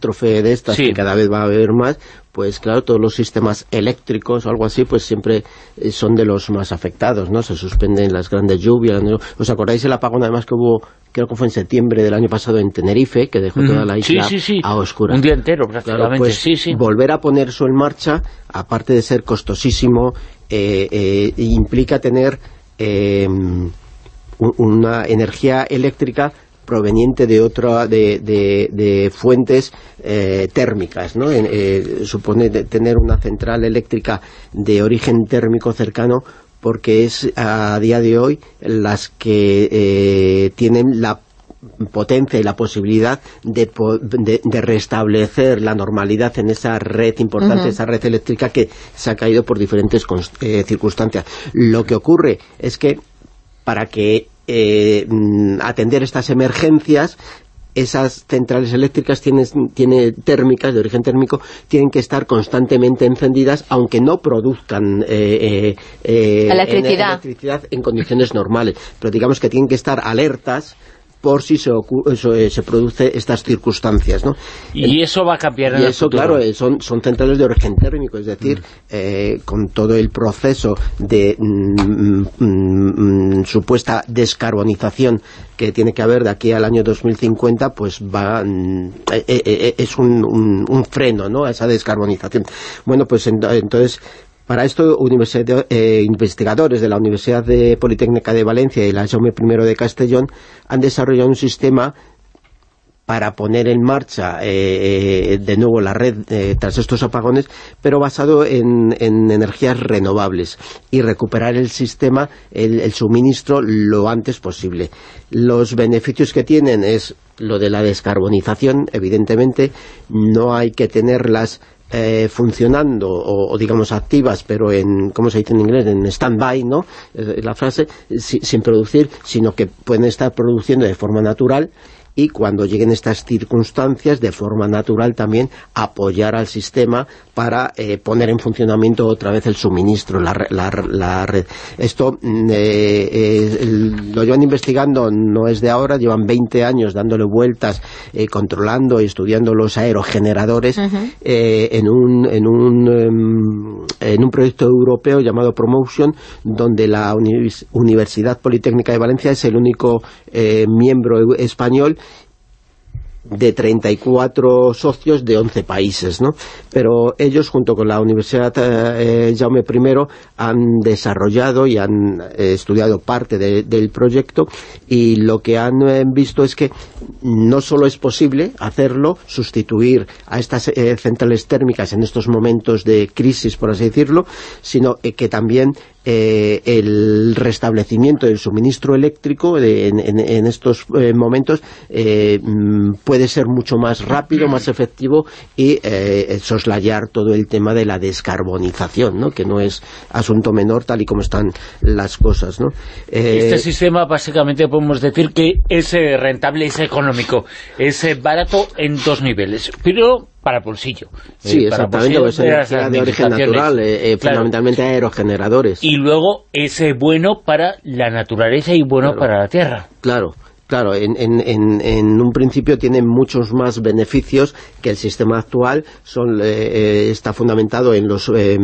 catástrofe de estas, que cada vez va a haber más, pues claro, todos los sistemas eléctricos o algo así, pues siempre eh, son de los más afectados, ¿no? Se suspenden las grandes lluvias. ¿Os acordáis el apagón además que hubo, creo que fue en septiembre del año pasado en Tenerife, que dejó toda la isla a oscuras? Un día entero prácticamente, pues sí, sí. volver a poner eso en marcha, aparte de ser costosísimo, eh, eh, implica tener una energía eléctrica proveniente de otra de, de, fuentes eh, térmicas, ¿no? Eh, supone tener una central eléctrica de origen térmico cercano porque es a día de hoy las que eh, tienen la potencia y la posibilidad de, de, restablecer la normalidad en esa red importante, esa red eléctrica que se ha caído por diferentes circunstancias. Lo que ocurre es que para que eh, mm, atender estas emergencias esas centrales eléctricas tienen, tiene térmicas, de origen térmico, tienen que estar constantemente encendidas, aunque no produzcan eh, eh, electricidad. en condiciones normales. Pero digamos que tienen que estar alertas por si se, eh, se produce estas circunstancias. ¿no? Y eso va a cambiar en y eso, claro, eh, son, son centrales de origen térmico, es decir, mm. eh, con todo el proceso de mm, mm, supuesta descarbonización que tiene que haber de aquí al año 2050, pues va es un, un, freno ¿no? a esa descarbonización. Bueno, pues entonces para esto, eh, investigadores de la Universidad de Politécnica de Valencia y la Jaume I de Castellón han desarrollado un sistema para poner en marcha eh, eh, de nuevo la red tras estos apagones, pero basado en, energías renovables y recuperar el sistema, el, suministro lo antes posible. Los beneficios que tienen es lo de la descarbonización, evidentemente, no hay que tenerlas eh, funcionando o, digamos activas, pero en, ¿cómo se dice en inglés? En stand-by, ¿no? la frase, sin producir, sino que pueden estar produciendo de forma natural y cuando lleguen estas circunstancias, de forma natural también apoyar al sistema para eh, poner en funcionamiento otra vez el suministro, la, red. Esto mm, eh, eh, lo llevan investigando, no es de ahora, llevan 20 años dándole vueltas, controlando y estudiando los aerogeneradores en, un, en, un, em, en un proyecto europeo llamado Promotion, donde la Universidad Politécnica de Valencia es el único miembro español de 34 socios de 11 países, ¿no? Pero ellos, junto con la Universidad eh, eh, Jaume I, han desarrollado y han eh, estudiado parte del proyecto y lo que han visto es que no solo es posible hacerlo, sustituir a estas centrales térmicas en estos momentos de crisis, por así decirlo, sino que también eh, el restablecimiento del suministro eléctrico en, estos eh, momentos eh, mm, puede ser mucho más rápido, más efectivo y soslayar todo el tema de la descarbonización, ¿no? que no es asunto menor tal y como están las cosas. este sistema básicamente podemos decir que es rentable, es económico, es barato en dos niveles, para bolsillo. Sí, eh, exactamente, pues de origen natural, eh, eh, fundamentalmente aerogeneradores. Y luego es bueno para la naturaleza y bueno para la tierra. Claro. Claro, en, en, en, un principio tiene muchos más beneficios que el sistema actual. Son, eh, eh, está fundamentado en los eh,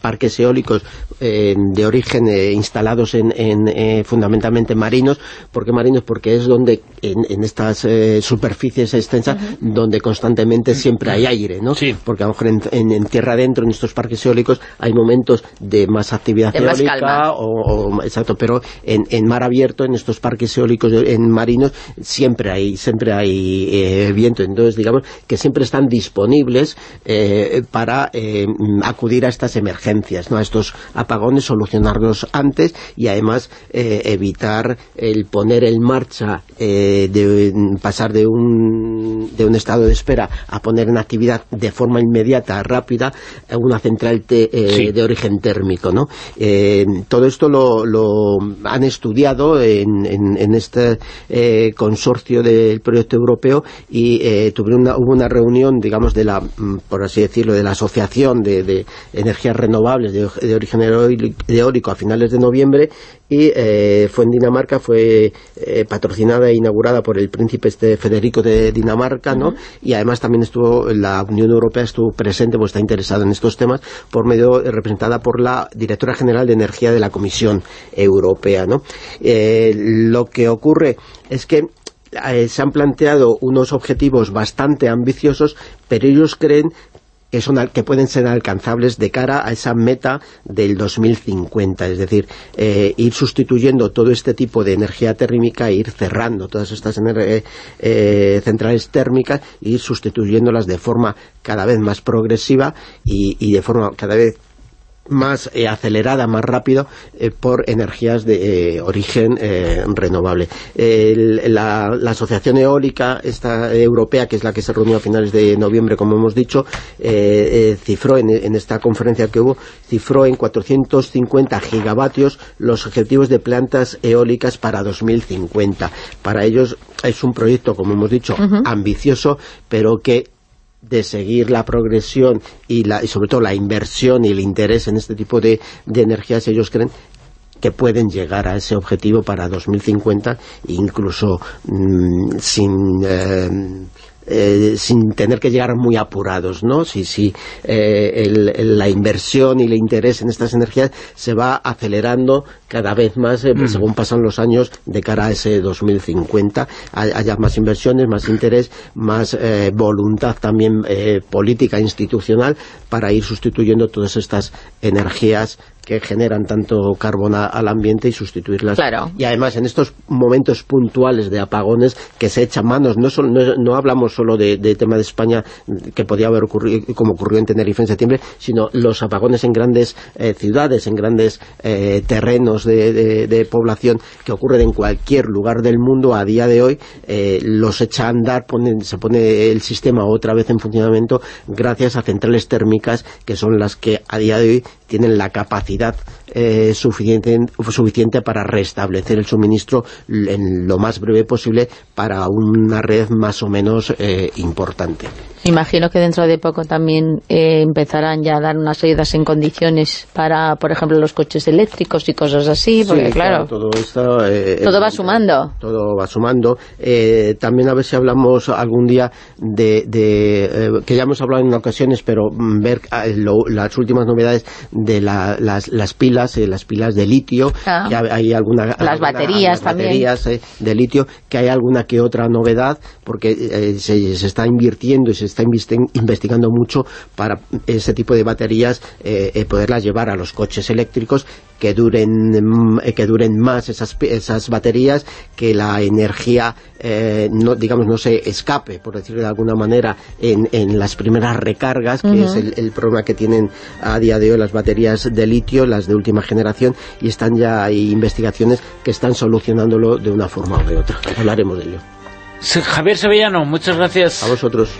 parques eólicos de origen instalados en, fundamentalmente marinos. ¿Por qué marinos? Porque es donde, en, estas superficies extensas, donde constantemente siempre hay aire, ¿no? Sí. Porque a lo mejor en, tierra adentro, en estos parques eólicos, hay momentos de más actividad eólica, o, exacto, pero en, mar abierto, en estos parques eólicos en marinos siempre hay siempre hay eh, viento, entonces digamos que siempre están disponibles eh, para eh, acudir a estas emergencias, ¿no? a estos apagones, solucionarlos antes y además evitar el poner en marcha, de pasar de un, de un estado de espera a poner en actividad de forma inmediata, rápida, una central de origen térmico. ¿no? todo esto lo, lo, han estudiado en, en, en este consorcio del proyecto europeo y eh, tuvieron una, hubo una reunión, digamos, de la, mm, por así decirlo, de la Asociación de, Energías Renovables de, origen eólico a finales de noviembre y eh, fue en Dinamarca, fue eh, patrocinada e inaugurada por el príncipe este Federico de Dinamarca, ¿no? Y además también estuvo, la Unión Europea estuvo presente, pues está interesada en estos temas, por medio, representada por la Directora General de Energía de la Comisión Europea, ¿no? lo que ocurre es que se han planteado unos objetivos bastante ambiciosos, pero ellos creen que, son, que pueden ser alcanzables de cara a esa meta del 2050, es decir, eh, ir sustituyendo todo este tipo de energía térmica ir cerrando todas estas eh, eh, centrales térmicas e ir sustituyéndolas de forma cada vez más progresiva y de forma cada vez más eh, acelerada, más rápido, eh, por energías de eh, origen renovable. la, Asociación Eólica esta europea, que es la que se reunió a finales de noviembre, como hemos dicho, cifró en, en, esta conferencia que hubo, cifró en 450 gigavatios los objetivos de plantas eólicas para 2050. Para ellos es un proyecto, como hemos dicho, ambicioso, pero que de seguir la progresión y, la, y sobre todo la inversión y el interés en este tipo de, energías, ellos creen que pueden llegar a ese objetivo para 2050 incluso mm, sin... Eh, eh, sin tener que llegar muy apurados, ¿no? Si, si eh, la inversión y el interés en estas energías se va acelerando cada vez más eh, mm. según pasan los años de cara a ese 2050, haya más inversiones, más interés, más voluntad también política institucional para ir sustituyendo todas estas energías que generan tanto carbono al ambiente y sustituirlas. Y además en estos momentos puntuales de apagones que se echan manos, no, no, hablamos solo de, tema de España que podía haber ocurrido como ocurrió en Tenerife en septiembre, sino los apagones en grandes eh, ciudades, en grandes eh, terrenos de, población que ocurren en cualquier lugar del mundo a día de hoy, eh, los echa a andar, se pone el sistema otra vez en funcionamiento gracias a centrales térmicas que son las que a día de hoy tienen la capacidad eh, suficiente, suficiente para restablecer el suministro en lo más breve posible para una red más o menos eh, importante. Imagino que dentro de poco también eh, empezarán ya a dar unas ayudas en condiciones para, por ejemplo, los coches eléctricos y cosas así, porque claro, todo, esto, eh, todo va sumando. Todo va sumando. Eh, también a ver si hablamos algún día de, que ya hemos hablado en ocasiones, pero mm, ver las últimas novedades de las, pilas, las pilas de litio, ah. que hay alguna... Las baterías también. baterías de litio, que hay alguna que otra novedad, porque se, se está invirtiendo y se está investigando mucho para ese tipo de baterías eh, eh, poderlas llevar a los coches eléctricos que duren mm, eh, que duren más esas, esas baterías que la energía no digamos no se escape por decirlo de alguna manera en, en las primeras recargas que es el, el, problema que tienen a día de hoy las baterías de litio las de última generación y están ya hay investigaciones que están solucionándolo de una forma o de otra hablaremos de ello Javier Sevillano, muchas gracias. A vosotros.